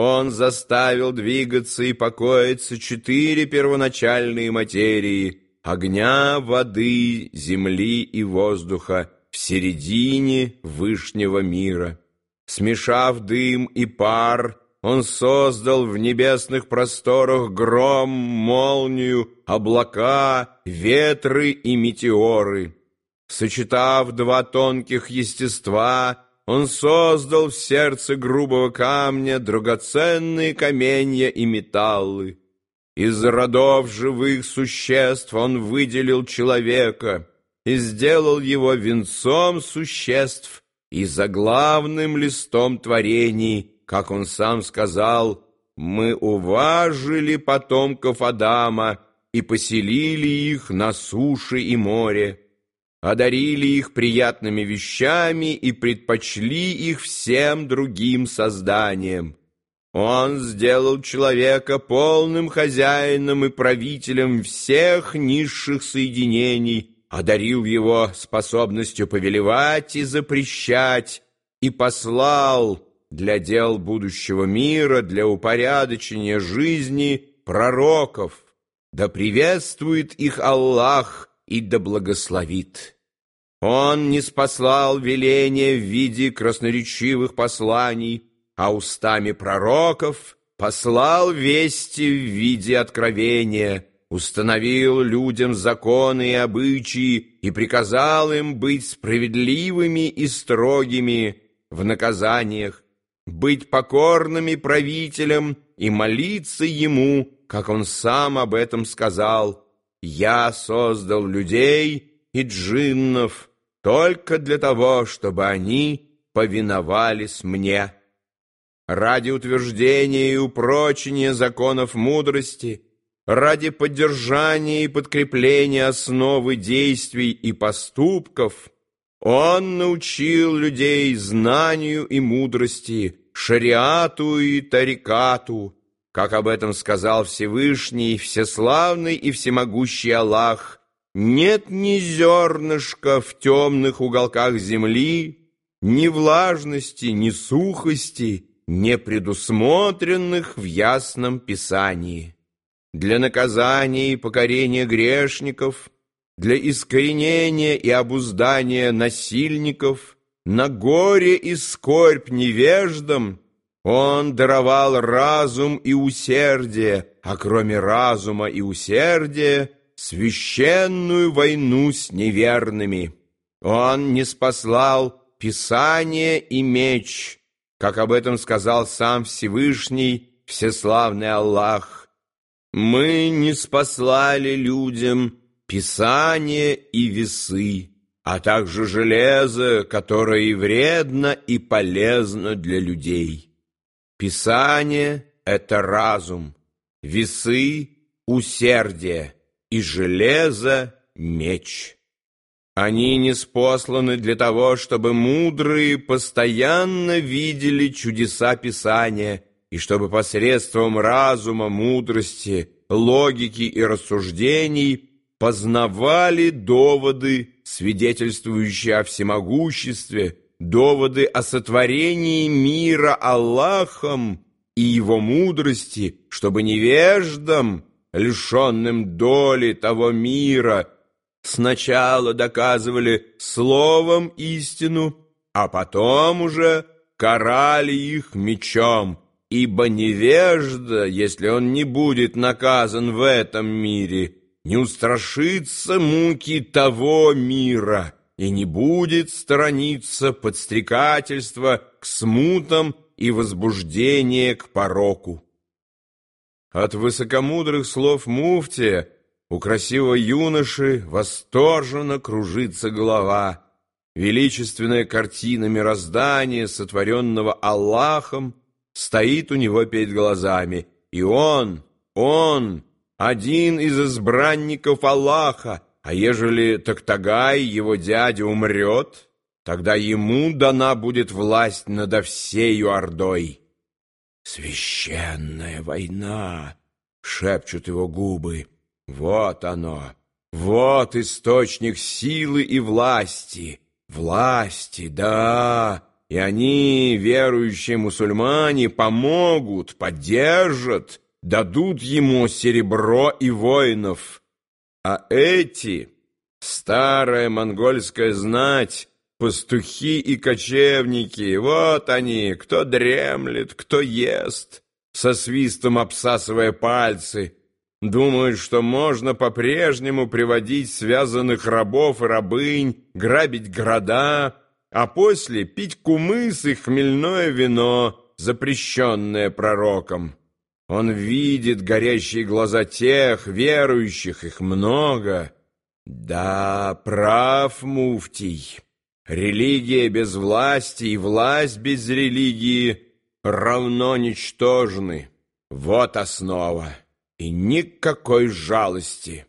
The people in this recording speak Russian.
Он заставил двигаться и покоиться четыре первоначальные материи — огня, воды, земли и воздуха в середине Вышнего мира. Смешав дым и пар, он создал в небесных просторах гром, молнию, облака, ветры и метеоры. Сочетав два тонких естества, он создал в сердце грубого камня драгоценные каменья и металлы. Из родов живых существ он выделил человека и сделал его венцом существ и заглавным листом творений, как он сам сказал, «Мы уважили потомков Адама и поселили их на суше и море, одарили их приятными вещами и предпочли их всем другим созданиям. Он сделал человека полным хозяином и правителем всех низших соединений, одарил его способностью повелевать и запрещать, и послал для дел будущего мира, для упорядочения жизни пророков. Да приветствует их Аллах и да благословит. Он не спаслал веления в виде красноречивых посланий, а устами пророков послал вести в виде откровения, установил людям законы и обычаи и приказал им быть справедливыми и строгими в наказаниях, быть покорными правителям и молиться ему, как он сам об этом сказал, «Я создал людей и джиннов только для того, чтобы они повиновались мне» ради утверждения и упрочения законов мудрости, ради поддержания и подкрепления основы действий и поступков, он научил людей знанию и мудрости, шариату и тарикату, как об этом сказал Всевышний, Всеславный и Всемогущий Аллах, нет ни зернышка в темных уголках земли, ни влажности, ни сухости, не предусмотренных в ясном Писании. Для наказания и покорения грешников, для искоренения и обуздания насильников, на горе и скорбь невеждам он даровал разум и усердие, а кроме разума и усердия священную войну с неверными. Он не спаслал Писание и меч, как об этом сказал сам Всевышний, Всеславный Аллах. Мы не спаслали людям писание и весы, а также железо, которое и вредно, и полезно для людей. Писание — это разум, весы — усердие, и железо — меч. Они не спосланы для того, чтобы мудрые постоянно видели чудеса Писания, и чтобы посредством разума, мудрости, логики и рассуждений познавали доводы, свидетельствующие о всемогуществе, доводы о сотворении мира Аллахом и его мудрости, чтобы невеждам, лишенным доли того мира, Сначала доказывали словом истину, а потом уже карали их мечом, ибо невежда, если он не будет наказан в этом мире, не устрашится муки того мира и не будет сторониться подстрекательства к смутам и возбуждения к пороку. От высокомудрых слов муфтия у красивого юноши восторженно кружится голова. Величественная картина мироздания, сотворенного Аллахом, стоит у него перед глазами. И он, он, один из избранников Аллаха, а ежели Токтагай, его дядя, умрет, тогда ему дана будет власть над всею Ордой. «Священная война!» — шепчут его губы. Вот оно, вот источник силы и власти. Власти, да, и они, верующие мусульмане, помогут, поддержат, дадут ему серебро и воинов. А эти, старая монгольская знать, пастухи и кочевники, вот они, кто дремлет, кто ест, со свистом обсасывая пальцы, думают, что можно по-прежнему приводить связанных рабов и рабынь, грабить города, а после пить кумыс и хмельное вино, запрещенное пророком. Он видит горящие глаза тех, верующих, их много. Да, прав муфтий. Религия без власти и власть без религии равно ничтожны. Вот основа. И никакой жалости.